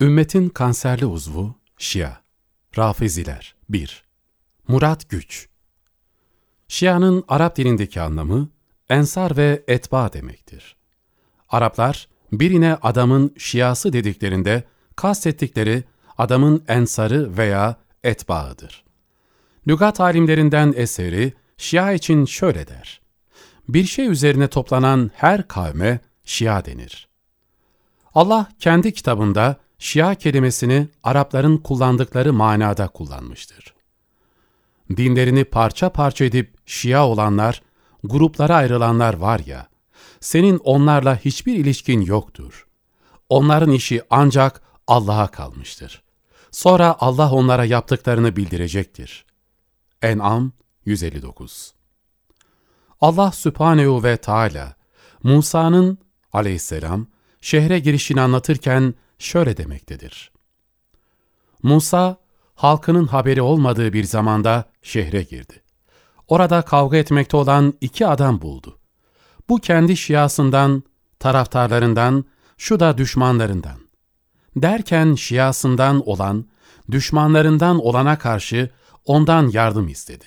Ümmetin kanserli uzvu Şia. Rafiziler 1. Murat Güç Şia'nın Arap dilindeki anlamı ensar ve etba demektir. Araplar birine adamın şiası dediklerinde kastettikleri adamın ensarı veya etbaıdır. Lügat alimlerinden eseri Şia için şöyle der. Bir şey üzerine toplanan her kavme Şia denir. Allah kendi kitabında Şia kelimesini Arapların kullandıkları manada kullanmıştır. Dinlerini parça parça edip Şia olanlar, gruplara ayrılanlar var ya, senin onlarla hiçbir ilişkin yoktur. Onların işi ancak Allah'a kalmıştır. Sonra Allah onlara yaptıklarını bildirecektir. En'am 159 Allah Sübhanehu ve Teala Musa'nın aleyhisselam şehre girişini anlatırken şöyle demektedir. Musa, halkının haberi olmadığı bir zamanda şehre girdi. Orada kavga etmekte olan iki adam buldu. Bu kendi şiasından, taraftarlarından, şu da düşmanlarından. Derken şiasından olan, düşmanlarından olana karşı ondan yardım istedi.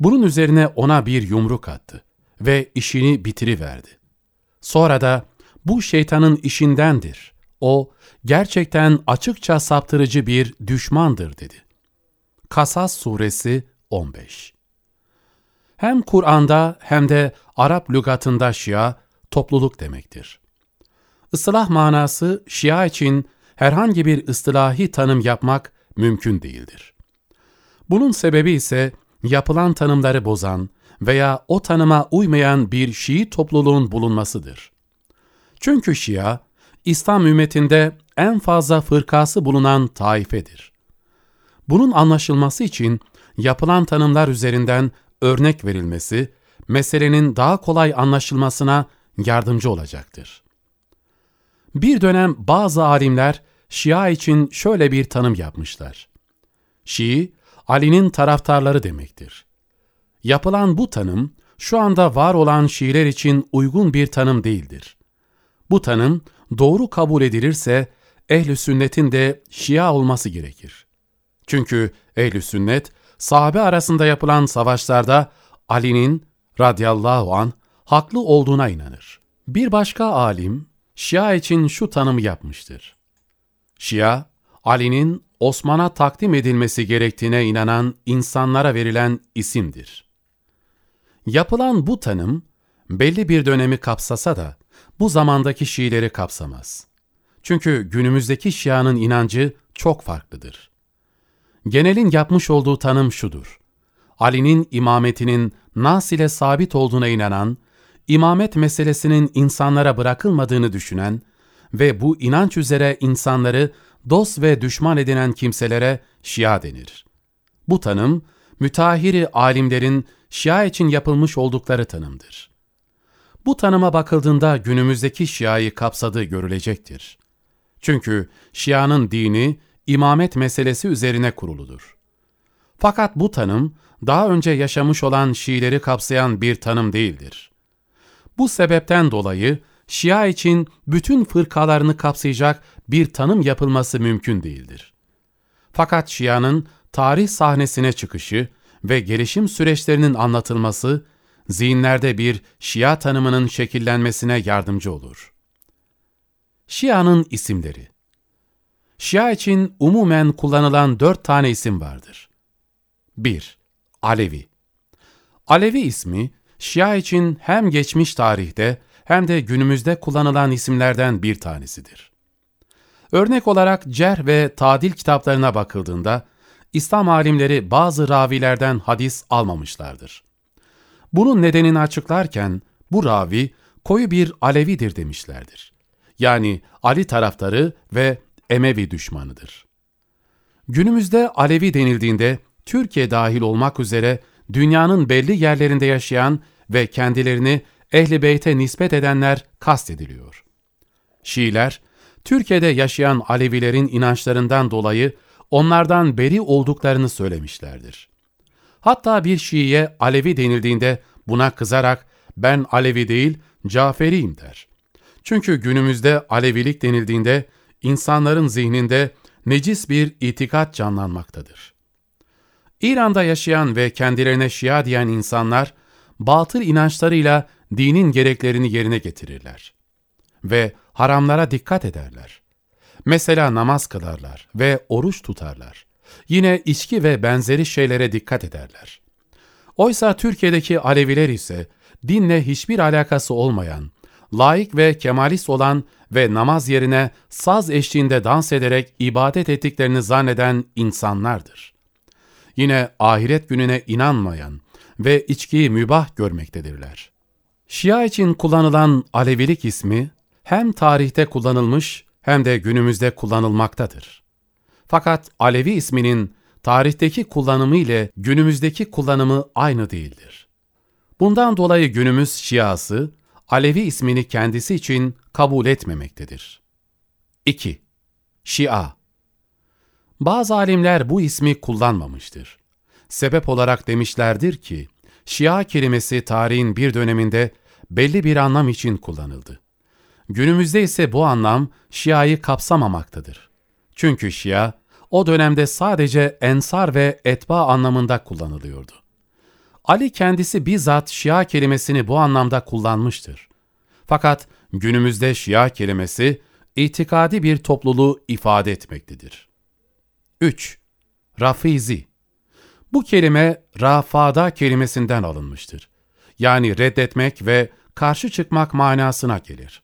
Bunun üzerine ona bir yumruk attı ve işini bitiriverdi. Sonra da bu şeytanın işindendir. O gerçekten açıkça saptırıcı bir düşmandır dedi. Kasas Suresi 15 Hem Kur'an'da hem de Arap lügatında Şia topluluk demektir. Islah manası Şia için herhangi bir ıslahi tanım yapmak mümkün değildir. Bunun sebebi ise yapılan tanımları bozan veya o tanıma uymayan bir Şii topluluğun bulunmasıdır. Çünkü Şia, İslam ümmetinde en fazla fırkası bulunan taifedir. Bunun anlaşılması için yapılan tanımlar üzerinden örnek verilmesi, meselenin daha kolay anlaşılmasına yardımcı olacaktır. Bir dönem bazı alimler Şia için şöyle bir tanım yapmışlar. Şii, Ali'nin taraftarları demektir. Yapılan bu tanım, şu anda var olan Şiiler için uygun bir tanım değildir. Bu tanım, doğru kabul edilirse, ehl sünnetin de Şia olması gerekir. Çünkü ehl sünnet, sahabe arasında yapılan savaşlarda Ali'nin radıyallahu an haklı olduğuna inanır. Bir başka alim, Şia için şu tanımı yapmıştır. Şia, Ali'nin Osman'a takdim edilmesi gerektiğine inanan insanlara verilen isimdir. Yapılan bu tanım, belli bir dönemi kapsasa da, bu zamandaki Şiileri kapsamaz. Çünkü günümüzdeki Şia'nın inancı çok farklıdır. Genelin yapmış olduğu tanım şudur. Ali'nin imametinin Nas ile sabit olduğuna inanan, imamet meselesinin insanlara bırakılmadığını düşünen ve bu inanç üzere insanları dost ve düşman edinen kimselere Şia denir. Bu tanım, müteahhiri alimlerin Şia için yapılmış oldukları tanımdır. Bu tanıma bakıldığında günümüzdeki Şia'yı kapsadığı görülecektir. Çünkü Şia'nın dini, imamet meselesi üzerine kuruludur. Fakat bu tanım, daha önce yaşamış olan Şiileri kapsayan bir tanım değildir. Bu sebepten dolayı Şia için bütün fırkalarını kapsayacak bir tanım yapılması mümkün değildir. Fakat Şia'nın tarih sahnesine çıkışı ve gelişim süreçlerinin anlatılması, zihinlerde bir Şia tanımının şekillenmesine yardımcı olur. Şia'nın isimleri Şia için umumen kullanılan dört tane isim vardır. 1. Alevi Alevi ismi, Şia için hem geçmiş tarihte hem de günümüzde kullanılan isimlerden bir tanesidir. Örnek olarak cerh ve tadil kitaplarına bakıldığında, İslam alimleri bazı ravilerden hadis almamışlardır. Bunun nedenini açıklarken, bu ravi koyu bir Alevidir demişlerdir. Yani Ali taraftarı ve Emevi düşmanıdır. Günümüzde Alevi denildiğinde, Türkiye dahil olmak üzere dünyanın belli yerlerinde yaşayan ve kendilerini Ehli Beyt'e nispet edenler kastediliyor. Şiiler, Türkiye'de yaşayan Alevilerin inançlarından dolayı onlardan beri olduklarını söylemişlerdir. Hatta bir Şii'ye Alevi denildiğinde buna kızarak ben Alevi değil Caferiyim der. Çünkü günümüzde Alevilik denildiğinde insanların zihninde necis bir itikat canlanmaktadır. İran'da yaşayan ve kendilerine Şia diyen insanlar, batıl inançlarıyla dinin gereklerini yerine getirirler. Ve haramlara dikkat ederler. Mesela namaz kılarlar ve oruç tutarlar. Yine içki ve benzeri şeylere dikkat ederler. Oysa Türkiye'deki Aleviler ise dinle hiçbir alakası olmayan, laik ve kemalist olan ve namaz yerine saz eşliğinde dans ederek ibadet ettiklerini zanneden insanlardır. Yine ahiret gününe inanmayan ve içkiyi mübah görmektedirler. Şia için kullanılan Alevilik ismi hem tarihte kullanılmış hem de günümüzde kullanılmaktadır. Fakat Alevi isminin tarihteki kullanımı ile günümüzdeki kullanımı aynı değildir. Bundan dolayı günümüz Şiası, Alevi ismini kendisi için kabul etmemektedir. 2. Şia Bazı alimler bu ismi kullanmamıştır. Sebep olarak demişlerdir ki, Şia kelimesi tarihin bir döneminde belli bir anlam için kullanıldı. Günümüzde ise bu anlam Şia'yı kapsamamaktadır. Çünkü Şia, o dönemde sadece ensar ve etba anlamında kullanılıyordu. Ali kendisi bizzat Şia kelimesini bu anlamda kullanmıştır. Fakat günümüzde Şia kelimesi itikadi bir topluluğu ifade etmektedir. 3. Rafizi Bu kelime rafada kelimesinden alınmıştır. Yani reddetmek ve karşı çıkmak manasına gelir.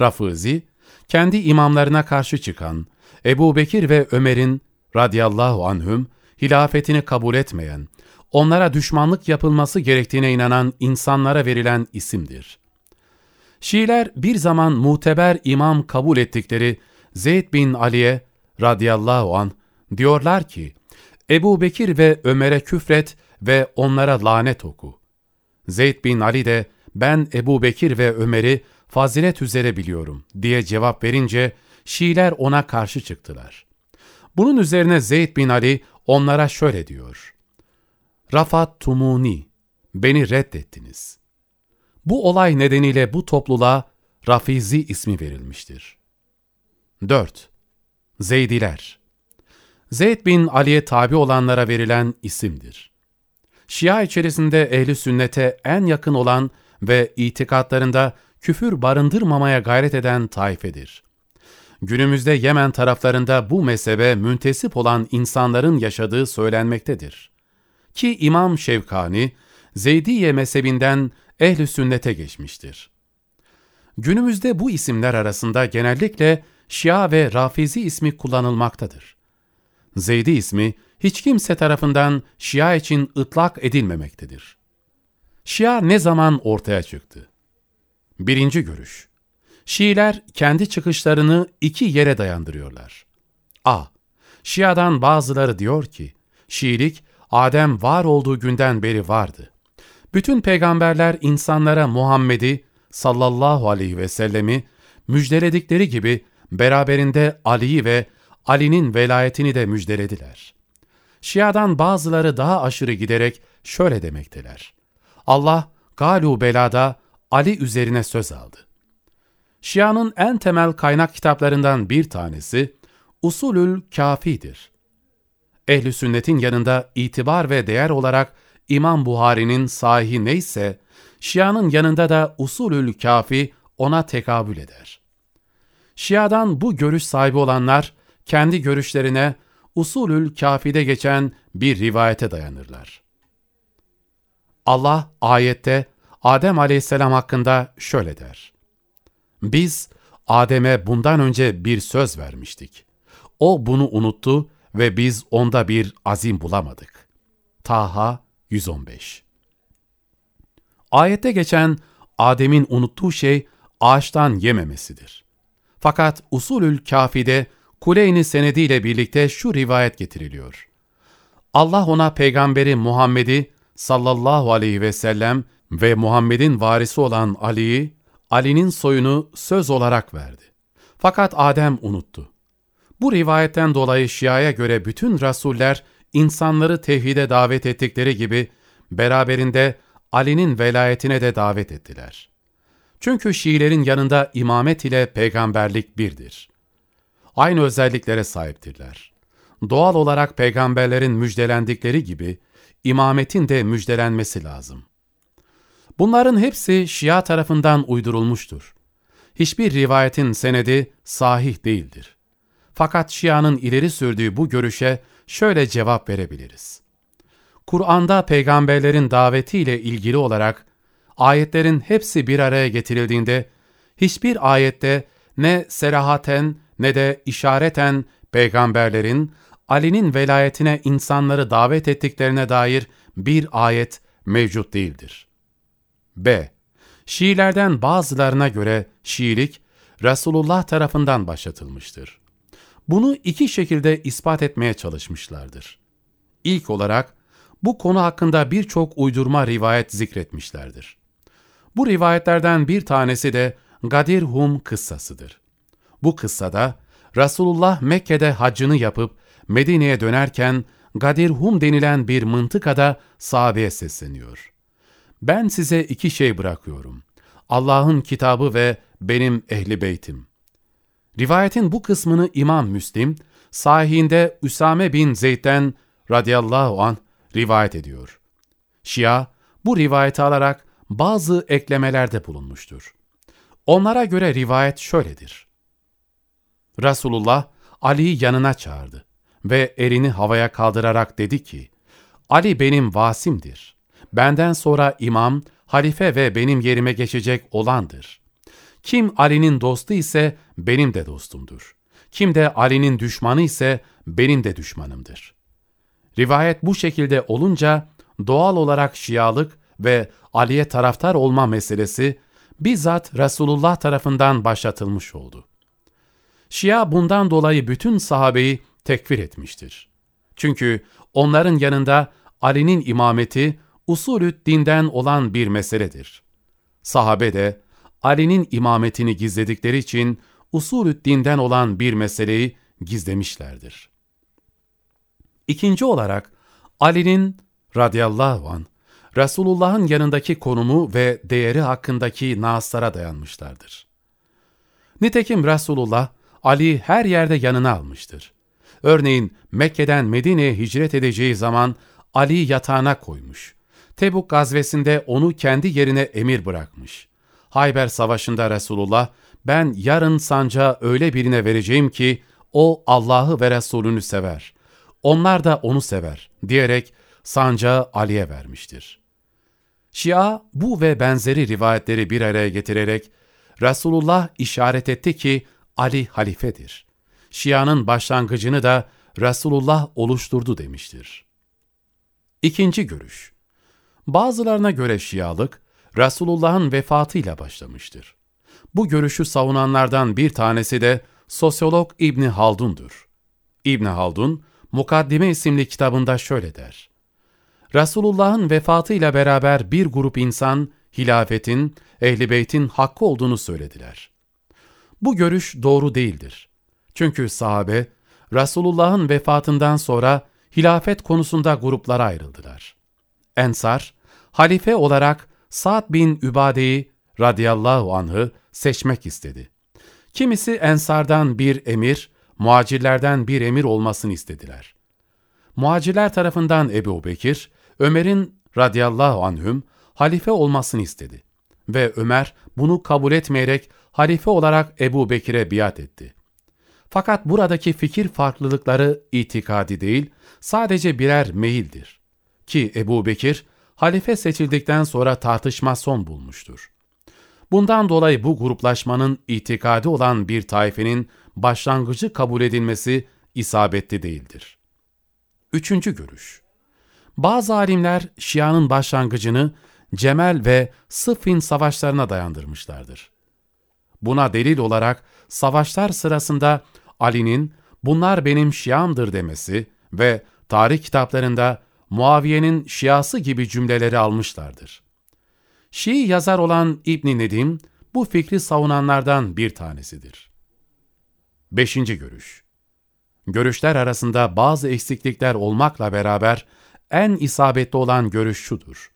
Rafizi, kendi imamlarına karşı çıkan, Ebu Bekir ve Ömer'in radıyallahu anhüm hilafetini kabul etmeyen, onlara düşmanlık yapılması gerektiğine inanan insanlara verilen isimdir. Şiiler bir zaman muteber imam kabul ettikleri Zeyd bin Ali'ye radıyallahu an diyorlar ki, Ebu Bekir ve Ömer'e küfret ve onlara lanet oku. Zeyd bin Ali de ben Ebu Bekir ve Ömer'i fazilet üzere biliyorum diye cevap verince Şiiler ona karşı çıktılar. Bunun üzerine Zeyd bin Ali onlara şöyle diyor. Rafat tumuni, beni reddettiniz. Bu olay nedeniyle bu topluluğa Rafizi ismi verilmiştir. 4. Zeydiler Zeyd bin Ali'ye tabi olanlara verilen isimdir. Şia içerisinde ehli sünnete en yakın olan ve itikatlarında küfür barındırmamaya gayret eden taifedir. Günümüzde Yemen taraflarında bu mezhebe müntesip olan insanların yaşadığı söylenmektedir. Ki İmam Şevkani, Zeydiye mezhebinden ehl sünnete geçmiştir. Günümüzde bu isimler arasında genellikle Şia ve Rafizi ismi kullanılmaktadır. Zeydi ismi hiç kimse tarafından Şia için ıtlak edilmemektedir. Şia ne zaman ortaya çıktı? Birinci görüş. Şiiler kendi çıkışlarını iki yere dayandırıyorlar. A. Şia'dan bazıları diyor ki, Şiilik Adem var olduğu günden beri vardı. Bütün peygamberler insanlara Muhammed'i sallallahu aleyhi ve sellemi müjdeledikleri gibi beraberinde Ali'yi ve Ali'nin velayetini de müjdelediler. Şia'dan bazıları daha aşırı giderek şöyle demekteler. Allah Galu Bela'da Ali üzerine söz aldı. Şia'nın en temel kaynak kitaplarından bir tanesi Usulül Kafi'dir. Ehli sünnetin yanında itibar ve değer olarak İmam Buhari'nin sahihi neyse, Şia'nın yanında da Usulül Kafi ona tekabül eder. Şia'dan bu görüş sahibi olanlar, kendi görüşlerine Usulül Kafi'de geçen bir rivayete dayanırlar. Allah ayette Adem aleyhisselam hakkında şöyle der. Biz Adem'e bundan önce bir söz vermiştik. O bunu unuttu ve biz onda bir azim bulamadık. Taha 115 Ayette geçen Adem'in unuttuğu şey ağaçtan yememesidir. Fakat usulül kafide Kuleyni senediyle birlikte şu rivayet getiriliyor. Allah ona peygamberi Muhammed'i sallallahu aleyhi ve sellem ve Muhammed'in varisi olan Ali'yi, Ali'nin soyunu söz olarak verdi. Fakat Adem unuttu. Bu rivayetten dolayı Şia'ya göre bütün rasuller insanları tevhide davet ettikleri gibi beraberinde Ali'nin velayetine de davet ettiler. Çünkü Şiilerin yanında imamet ile peygamberlik birdir. aynı özelliklere sahiptirler. Doğal olarak peygamberlerin müjdelendikleri gibi imametin de müjdelenmesi lazım. Bunların hepsi Şia tarafından uydurulmuştur. Hiçbir rivayetin senedi sahih değildir. Fakat Şia'nın ileri sürdüğü bu görüşe şöyle cevap verebiliriz. Kur'an'da peygamberlerin davetiyle ilgili olarak ayetlerin hepsi bir araya getirildiğinde hiçbir ayette ne serahaten ne de işareten peygamberlerin Ali'nin velayetine insanları davet ettiklerine dair bir ayet mevcut değildir. B. Şiilerden bazılarına göre Şiilik Resulullah tarafından başlatılmıştır. Bunu iki şekilde ispat etmeye çalışmışlardır. İlk olarak bu konu hakkında birçok uydurma rivayet zikretmişlerdir. Bu rivayetlerden bir tanesi de Gadir Hum kıssasıdır. Bu kıssada Resulullah Mekke'de hacını yapıp Medine'ye dönerken Gadir Hum denilen bir mıntıkada sahabeye sesleniyor. Ben size iki şey bırakıyorum. Allah'ın kitabı ve benim ehli beytim. Rivayetin bu kısmını İmam Müslim, sahihinde Üsame bin Zeyd'den radıyallahu an rivayet ediyor. Şia, bu rivayeti alarak bazı eklemelerde bulunmuştur. Onlara göre rivayet şöyledir. Resulullah Ali'yi yanına çağırdı ve elini havaya kaldırarak dedi ki, Ali benim vasimdir. Benden sonra imam, halife ve benim yerime geçecek olandır. Kim Ali'nin dostu ise benim de dostumdur. Kim de Ali'nin düşmanı ise benim de düşmanımdır. Rivayet bu şekilde olunca doğal olarak Şialık ve Ali'ye taraftar olma meselesi bizzat Resulullah tarafından başlatılmış oldu. Şia bundan dolayı bütün sahabeyi tekfir etmiştir. Çünkü onların yanında Ali'nin imameti usulü dinden olan bir meseledir. Sahabe de Ali'nin imametini gizledikleri için usulü dinden olan bir meseleyi gizlemişlerdir. İkinci olarak Ali'nin radıyallahu an Resulullah'ın yanındaki konumu ve değeri hakkındaki naslara dayanmışlardır. Nitekim Resulullah Ali her yerde yanına almıştır. Örneğin Mekke'den Medine'ye hicret edeceği zaman Ali yatağına koymuş. Tebuk gazvesinde onu kendi yerine emir bırakmış. Hayber Savaşı'nda Resulullah, ben yarın sancağı öyle birine vereceğim ki, o Allah'ı ve Resulünü sever. Onlar da onu sever, diyerek sancağı Ali'ye vermiştir. Şia bu ve benzeri rivayetleri bir araya getirerek, Resulullah işaret etti ki Ali halifedir. Şia'nın başlangıcını da Resulullah oluşturdu demiştir. İkinci görüş Bazılarına göre Şialık, Resulullah'ın vefatıyla başlamıştır. Bu görüşü savunanlardan bir tanesi de sosyolog İbni Haldun'dur. İbni Haldun, Mukaddime isimli kitabında şöyle der. Resulullah'ın vefatıyla beraber bir grup insan, hilafetin, ehli beytin hakkı olduğunu söylediler. Bu görüş doğru değildir. Çünkü sahabe, Resulullah'ın vefatından sonra hilafet konusunda gruplara ayrıldılar. Ensar, halife olarak Sa'd bin Übade'yi radıyallahu anh'ı seçmek istedi. Kimisi Ensardan bir emir, muacirlerden bir emir olmasını istediler. Muacirler tarafından Ebu Bekir, Ömer'in radıyallahu anhüm halife olmasını istedi. Ve Ömer bunu kabul etmeyerek halife olarak Ebu Bekir'e biat etti. Fakat buradaki fikir farklılıkları itikadi değil, sadece birer meyildir. Ki Ebu Bekir, halife seçildikten sonra tartışma son bulmuştur. Bundan dolayı bu gruplaşmanın itikadi olan bir taifenin başlangıcı kabul edilmesi isabetli değildir. Üçüncü görüş Bazı alimler Şia'nın başlangıcını Cemel ve Sıffin savaşlarına dayandırmışlardır. Buna delil olarak savaşlar sırasında Ali'nin bunlar benim Şia'mdır demesi ve tarih kitaplarında Muaviye'nin Şiası gibi cümleleri almışlardır. Şii yazar olan İbn Nedim bu fikri savunanlardan bir tanesidir. Beşinci görüş Görüşler arasında bazı eksiklikler olmakla beraber en isabetli olan görüş şudur.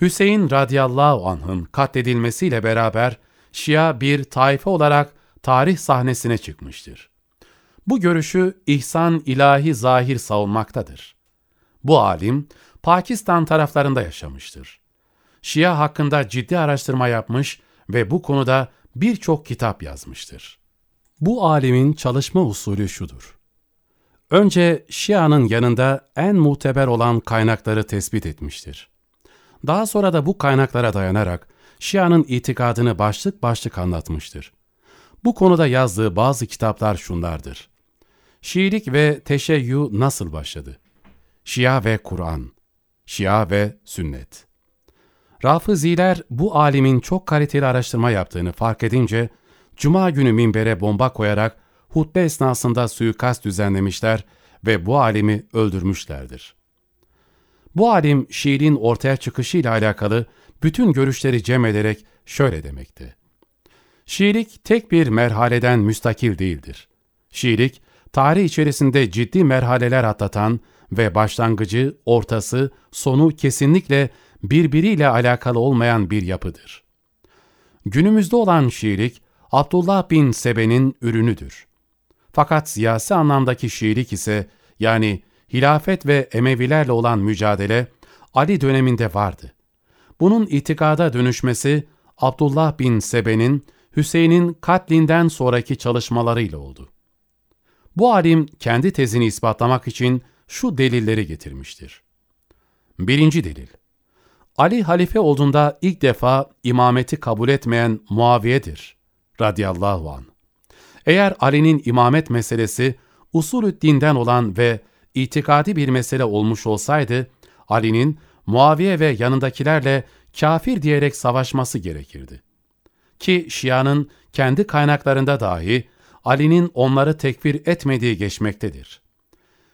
Hüseyin radıyallahu anh'ın katledilmesiyle beraber Şia bir taife olarak tarih sahnesine çıkmıştır. Bu görüşü İhsan ilahi zahir savunmaktadır. Bu alim Pakistan taraflarında yaşamıştır. Şia hakkında ciddi araştırma yapmış ve bu konuda birçok kitap yazmıştır. Bu alimin çalışma usulü şudur. Önce Şia'nın yanında en muteber olan kaynakları tespit etmiştir. Daha sonra da bu kaynaklara dayanarak Şia'nın itikadını başlık başlık anlatmıştır. Bu konuda yazdığı bazı kitaplar şunlardır. Şiilik ve teşeyyü nasıl başladı? Şia ve Kur'an, Şia ve Sünnet. Rafiziler bu alimin çok kaliteli araştırma yaptığını fark edince, Cuma günü minbere bomba koyarak hutbe esnasında suikast düzenlemişler ve bu alimi öldürmüşlerdir. Bu alim Şii'nin ortaya çıkışıyla alakalı bütün görüşleri cem ederek şöyle demekti. Şiilik tek bir merhaleden müstakil değildir. Şiilik, tarih içerisinde ciddi merhaleler atlatan ve başlangıcı, ortası, sonu kesinlikle birbiriyle alakalı olmayan bir yapıdır. Günümüzde olan Şiilik, Abdullah bin Sebe'nin ürünüdür. Fakat siyasi anlamdaki Şiilik ise, yani hilafet ve Emevilerle olan mücadele, Ali döneminde vardı. Bunun itikada dönüşmesi, Abdullah bin Sebe'nin Hüseyin'in katlinden sonraki çalışmalarıyla oldu. Bu alim kendi tezini ispatlamak için şu delilleri getirmiştir. Birinci delil. Ali halife olduğunda ilk defa imameti kabul etmeyen Muaviye'dir radıyallahu an. Eğer Ali'nin imamet meselesi usulü dinden olan ve itikadi bir mesele olmuş olsaydı, Ali'nin Muaviye ve yanındakilerle kafir diyerek savaşması gerekirdi. Ki Şia'nın kendi kaynaklarında dahi Ali'nin onları tekfir etmediği geçmektedir.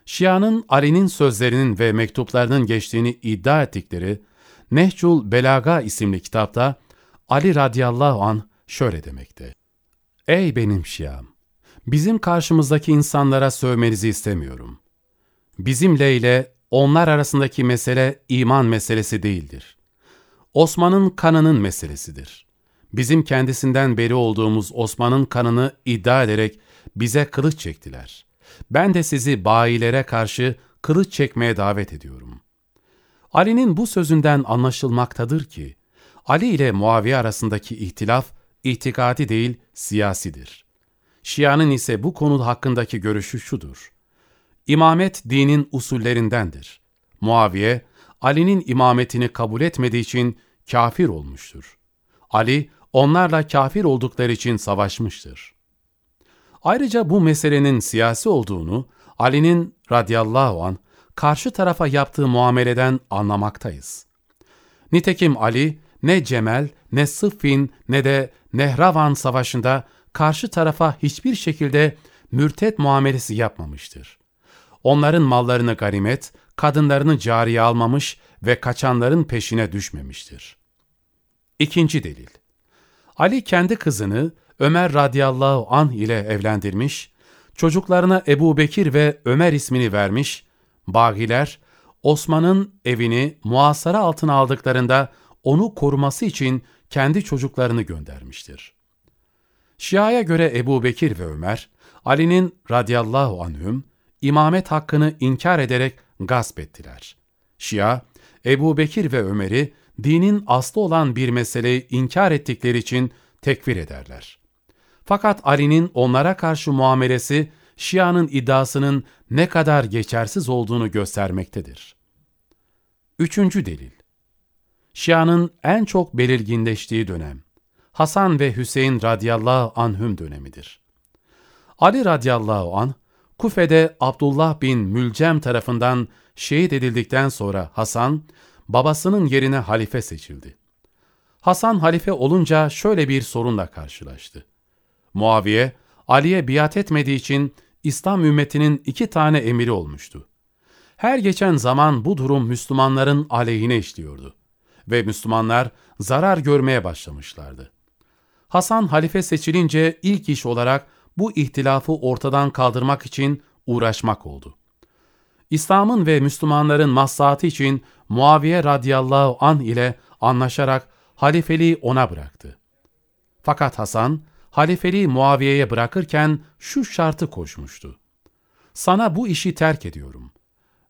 Şia'nın Ali'nin sözlerinin ve mektuplarının geçtiğini iddia ettikleri Nehcul Belaga isimli kitapta Ali radıyallahu an şöyle demekte. Ey benim Şia'm! Bizim karşımızdaki insanlara sövmenizi istemiyorum. Bizimle ile onlar arasındaki mesele iman meselesi değildir. Osman'ın kanının meselesidir. Bizim kendisinden beri olduğumuz Osman'ın kanını iddia ederek bize kılıç çektiler. Ben de sizi bayilere karşı kılıç çekmeye davet ediyorum. Ali'nin bu sözünden anlaşılmaktadır ki, Ali ile Muaviye arasındaki ihtilaf, itikadi değil, siyasidir. Şia'nın ise bu konu hakkındaki görüşü şudur. İmamet dinin usullerindendir. Muaviye, Ali'nin imametini kabul etmediği için kafir olmuştur. Ali, onlarla kafir oldukları için savaşmıştır. Ayrıca bu meselenin siyasi olduğunu Ali'nin radıyallahu an karşı tarafa yaptığı muameleden anlamaktayız. Nitekim Ali ne Cemel, ne Sıffin ne de Nehravan savaşında karşı tarafa hiçbir şekilde mürtet muamelesi yapmamıştır. Onların mallarını ganimet, kadınlarını cariye almamış ve kaçanların peşine düşmemiştir. İkinci delil. Ali kendi kızını Ömer radıyallahu anh ile evlendirmiş, çocuklarına Ebu Bekir ve Ömer ismini vermiş, Bagiler, Osman'ın evini muhasara altına aldıklarında onu koruması için kendi çocuklarını göndermiştir. Şia'ya göre Ebu Bekir ve Ömer, Ali'nin radıyallahu anhüm, imamet hakkını inkar ederek gasp ettiler. Şia, Ebu Bekir ve Ömer'i dinin aslı olan bir meseleyi inkar ettikleri için tekfir ederler. Fakat Ali'nin onlara karşı muamelesi, Şia'nın iddiasının ne kadar geçersiz olduğunu göstermektedir. Üçüncü delil Şia'nın en çok belirginleştiği dönem, Hasan ve Hüseyin radıyallahu anhüm dönemidir. Ali radıyallahu an Kufe'de Abdullah bin Mülcem tarafından şehit edildikten sonra Hasan, babasının yerine halife seçildi. Hasan halife olunca şöyle bir sorunla karşılaştı. Muaviye, Ali'ye biat etmediği için İslam ümmetinin iki tane emiri olmuştu. Her geçen zaman bu durum Müslümanların aleyhine işliyordu ve Müslümanlar zarar görmeye başlamışlardı. Hasan halife seçilince ilk iş olarak bu ihtilafı ortadan kaldırmak için uğraşmak oldu. İslam'ın ve Müslümanların maslahatı için Muaviye radıyallahu an ile anlaşarak halifeliği ona bıraktı. Fakat Hasan, halifeliği Muaviye'ye bırakırken şu şartı koşmuştu. Sana bu işi terk ediyorum.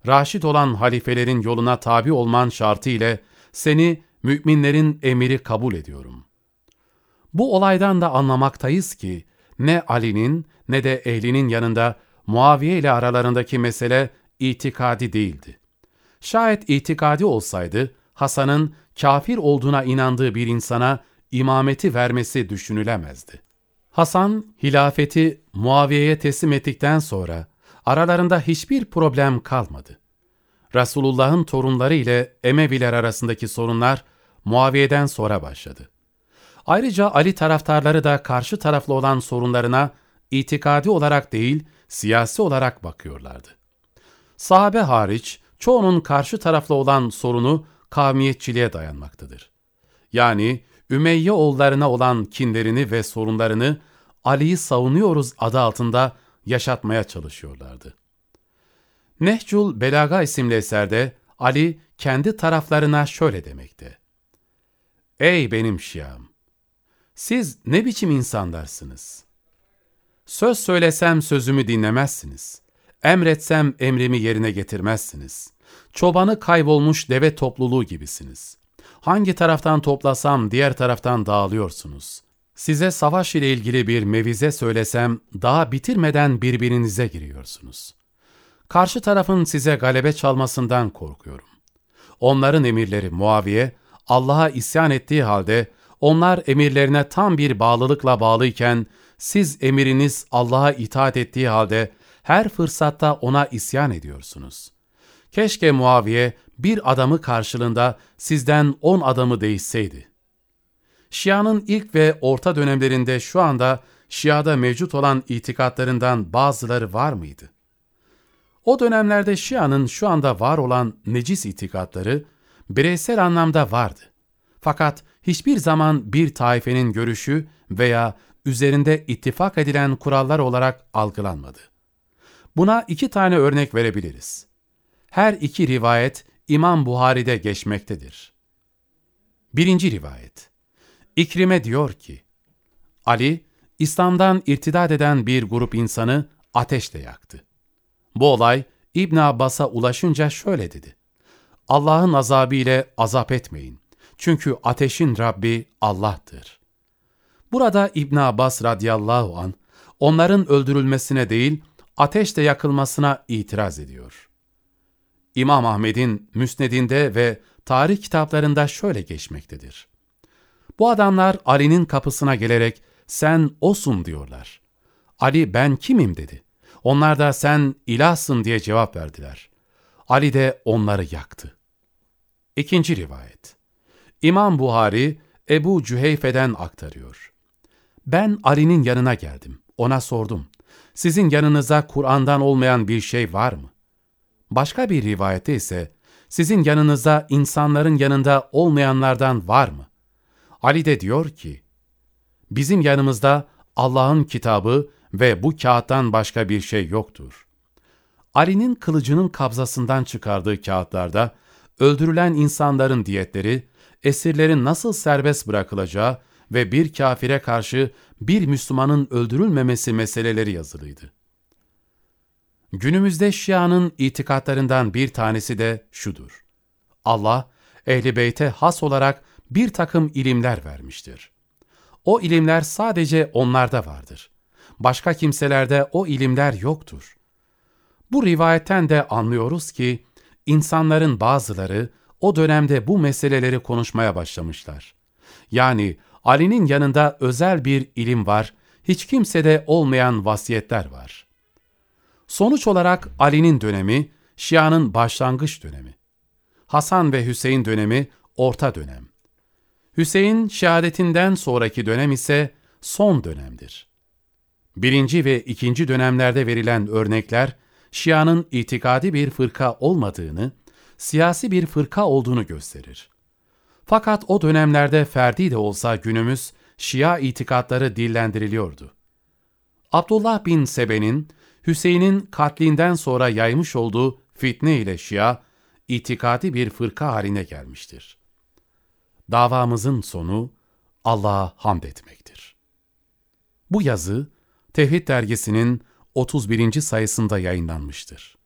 Raşid olan halifelerin yoluna tabi olman şartı ile seni müminlerin emiri kabul ediyorum. Bu olaydan da anlamaktayız ki ne Ali'nin ne de ehlinin yanında Muaviye ile aralarındaki mesele itikadi değildi. Şayet itikadi olsaydı Hasan'ın kafir olduğuna inandığı bir insana imameti vermesi düşünülemezdi. Hasan, hilafeti Muaviye'ye teslim ettikten sonra aralarında hiçbir problem kalmadı. Resulullah'ın torunları ile Emeviler arasındaki sorunlar Muaviye'den sonra başladı. Ayrıca Ali taraftarları da karşı taraflı olan sorunlarına itikadi olarak değil, siyasi olarak bakıyorlardı. Sahabe hariç çoğunun karşı taraflı olan sorunu kavmiyetçiliğe dayanmaktadır. Yani Ümeyye oğullarına olan kinlerini ve sorunlarını Ali'yi savunuyoruz adı altında yaşatmaya çalışıyorlardı. Nehcul Belaga isimli eserde Ali kendi taraflarına şöyle demekte. Ey benim Şiam! Siz ne biçim insanlarsınız? Söz söylesem sözümü dinlemezsiniz. Emretsem emrimi yerine getirmezsiniz. Çobanı kaybolmuş deve topluluğu gibisiniz. Hangi taraftan toplasam diğer taraftan dağılıyorsunuz. Size savaş ile ilgili bir mevize söylesem daha bitirmeden birbirinize giriyorsunuz. Karşı tarafın size galebe çalmasından korkuyorum. Onların emirleri Muaviye, Allah'a isyan ettiği halde onlar emirlerine tam bir bağlılıkla bağlıyken siz emiriniz Allah'a itaat ettiği halde her fırsatta ona isyan ediyorsunuz. Keşke Muaviye bir adamı karşılığında sizden on adamı değişseydi. Şia'nın ilk ve orta dönemlerinde şu anda Şia'da mevcut olan itikatlarından bazıları var mıydı? O dönemlerde Şia'nın şu anda var olan necis itikatları bireysel anlamda vardı. Fakat hiçbir zaman bir taifenin görüşü veya üzerinde ittifak edilen kurallar olarak algılanmadı. Buna iki tane örnek verebiliriz. Her iki rivayet İmam Buhari'de geçmektedir. Birinci rivayet İkrime diyor ki, Ali, İslam'dan irtidat eden bir grup insanı ateşle yaktı. Bu olay İbn Abbas'a ulaşınca şöyle dedi. Allah'ın azabı ile azap etmeyin. Çünkü ateşin Rabbi Allah'tır. Burada İbn Abbas radıyallahu an onların öldürülmesine değil, ateşle yakılmasına itiraz ediyor. İmam Ahmed'in müsnedinde ve tarih kitaplarında şöyle geçmektedir. Bu adamlar Ali'nin kapısına gelerek sen osun diyorlar. Ali ben kimim dedi. Onlar da sen ilahsın diye cevap verdiler. Ali de onları yaktı. İkinci rivayet. İmam Buhari Ebu Cüheyfe'den aktarıyor. Ben Ali'nin yanına geldim. Ona sordum. Sizin yanınıza Kur'an'dan olmayan bir şey var mı? Başka bir rivayette ise sizin yanınıza insanların yanında olmayanlardan var mı? Ali de diyor ki, bizim yanımızda Allah'ın kitabı ve bu kağıttan başka bir şey yoktur. Ali'nin kılıcının kabzasından çıkardığı kağıtlarda öldürülen insanların diyetleri, esirlerin nasıl serbest bırakılacağı ve bir kafire karşı bir Müslümanın öldürülmemesi meseleleri yazılıydı. Günümüzde Şia'nın itikatlarından bir tanesi de şudur. Allah, Ehli Beyt'e has olarak bir takım ilimler vermiştir. O ilimler sadece onlarda vardır. Başka kimselerde o ilimler yoktur. Bu rivayetten de anlıyoruz ki, insanların bazıları o dönemde bu meseleleri konuşmaya başlamışlar. Yani Ali'nin yanında özel bir ilim var, hiç kimsede olmayan vasiyetler var. Sonuç olarak Ali'nin dönemi, Şia'nın başlangıç dönemi. Hasan ve Hüseyin dönemi orta dönem. Hüseyin şehadetinden sonraki dönem ise son dönemdir. Birinci ve ikinci dönemlerde verilen örnekler, Şia'nın itikadi bir fırka olmadığını, siyasi bir fırka olduğunu gösterir. Fakat o dönemlerde ferdi de olsa günümüz Şia itikatları dillendiriliyordu. Abdullah bin Sebe'nin Hüseyin'in katlinden sonra yaymış olduğu fitne ile Şia, itikadi bir fırka haline gelmiştir. Davamızın sonu Allah'a hamd etmektir. Bu yazı Tevhid dergisinin 31. sayısında yayınlanmıştır.